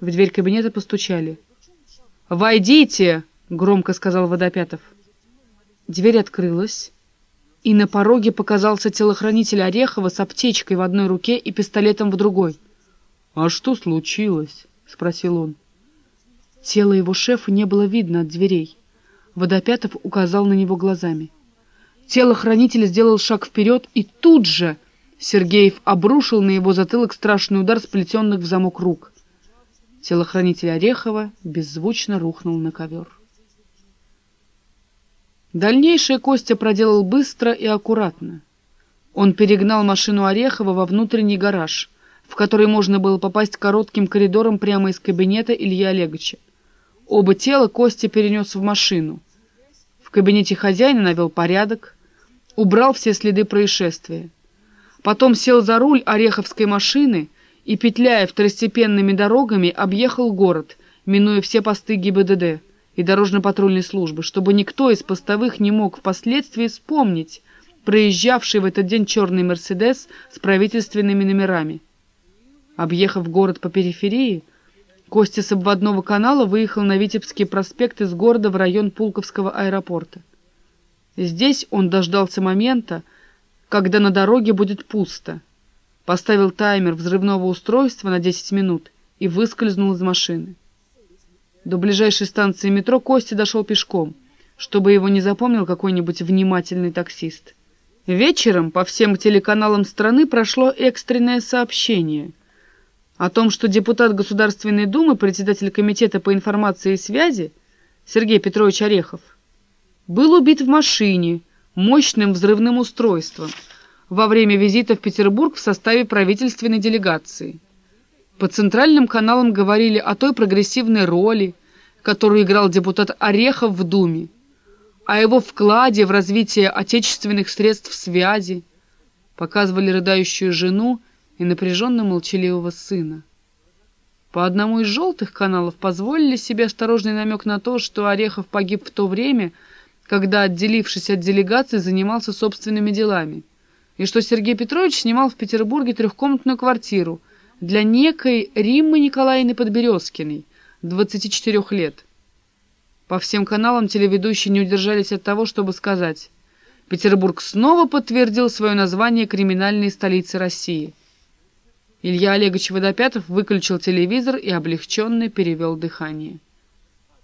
В дверь кабинета постучали. «Войдите!» — громко сказал Водопятов. Дверь открылась, и на пороге показался телохранитель Орехова с аптечкой в одной руке и пистолетом в другой. «А что случилось?» — спросил он. Тело его шефа не было видно от дверей. Водопятов указал на него глазами. Телохранитель сделал шаг вперед, и тут же Сергеев обрушил на его затылок страшный удар сплетенных в замок рук. Телохранитель Орехова беззвучно рухнул на ковер. Дальнейшее Костя проделал быстро и аккуратно. Он перегнал машину Орехова во внутренний гараж, в который можно было попасть коротким коридором прямо из кабинета Ильи Олеговича. Оба тела Костя перенес в машину. В кабинете хозяина навел порядок, убрал все следы происшествия. Потом сел за руль Ореховской машины и, петляя второстепенными дорогами, объехал город, минуя все посты ГИБДД и дорожно-патрульной службы, чтобы никто из постовых не мог впоследствии вспомнить проезжавший в этот день черный «Мерседес» с правительственными номерами. Объехав город по периферии, Костя с обводного канала выехал на Витебский проспект из города в район Пулковского аэропорта. Здесь он дождался момента, когда на дороге будет пусто, поставил таймер взрывного устройства на 10 минут и выскользнул из машины. До ближайшей станции метро Костя дошел пешком, чтобы его не запомнил какой-нибудь внимательный таксист. Вечером по всем телеканалам страны прошло экстренное сообщение о том, что депутат Государственной Думы, председатель Комитета по информации и связи Сергей Петрович Орехов, был убит в машине мощным взрывным устройством во время визита в Петербург в составе правительственной делегации. По центральным каналам говорили о той прогрессивной роли, которую играл депутат Орехов в Думе, о его вкладе в развитие отечественных средств связи, показывали рыдающую жену и напряженно молчаливого сына. По одному из желтых каналов позволили себе осторожный намек на то, что Орехов погиб в то время, когда, отделившись от делегации, занимался собственными делами, и что Сергей Петрович снимал в Петербурге трехкомнатную квартиру – для некой Риммы Николаевны Подберезкиной, 24 лет. По всем каналам телеведущие не удержались от того, чтобы сказать «Петербург снова подтвердил свое название криминальной столицы России». Илья Олегович Водопятов выключил телевизор и облегченно перевел дыхание.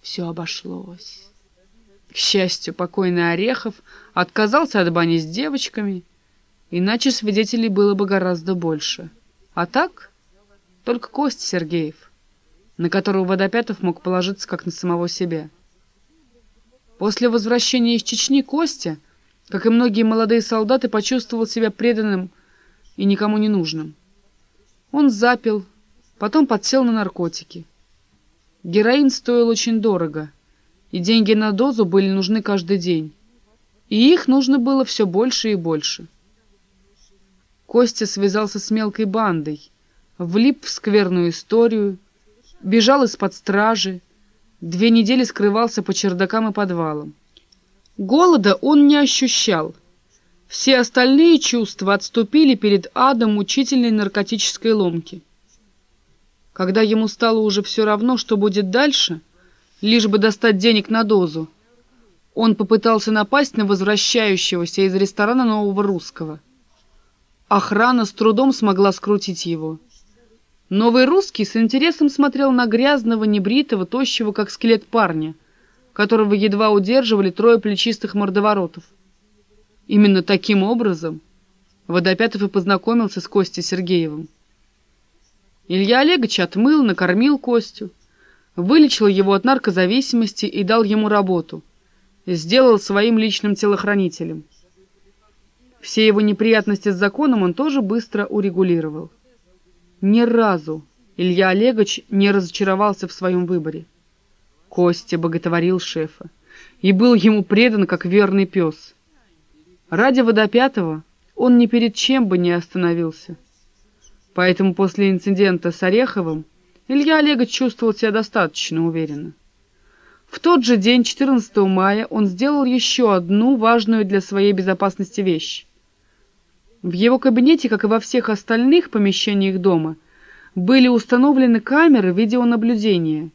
Все обошлось. К счастью, покойный Орехов отказался от бани с девочками, иначе свидетелей было бы гораздо больше. А так... Только Кость Сергеев, на которого Водопятов мог положиться как на самого себя. После возвращения из Чечни Костя, как и многие молодые солдаты, почувствовал себя преданным и никому не нужным. Он запил, потом подсел на наркотики. Героин стоил очень дорого, и деньги на дозу были нужны каждый день. И их нужно было все больше и больше. Костя связался с мелкой бандой, влип в скверную историю, бежал из-под стражи, две недели скрывался по чердакам и подвалам. Голода он не ощущал. Все остальные чувства отступили перед адом мучительной наркотической ломки. Когда ему стало уже все равно, что будет дальше, лишь бы достать денег на дозу, он попытался напасть на возвращающегося из ресторана Нового Русского. Охрана с трудом смогла скрутить его. Новый русский с интересом смотрел на грязного, небритого, тощего, как скелет парня, которого едва удерживали трое плечистых мордоворотов. Именно таким образом Водопятов и познакомился с Костей Сергеевым. Илья Олегович отмыл, накормил Костю, вылечил его от наркозависимости и дал ему работу, сделал своим личным телохранителем. Все его неприятности с законом он тоже быстро урегулировал. Ни разу Илья Олегович не разочаровался в своем выборе. Костя боготворил шефа и был ему предан, как верный пес. Ради Водопятого он ни перед чем бы не остановился. Поэтому после инцидента с Ореховым Илья Олегович чувствовал себя достаточно уверенно. В тот же день, 14 мая, он сделал еще одну важную для своей безопасности вещь. В его кабинете, как и во всех остальных помещениях дома, были установлены камеры видеонаблюдения,